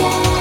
life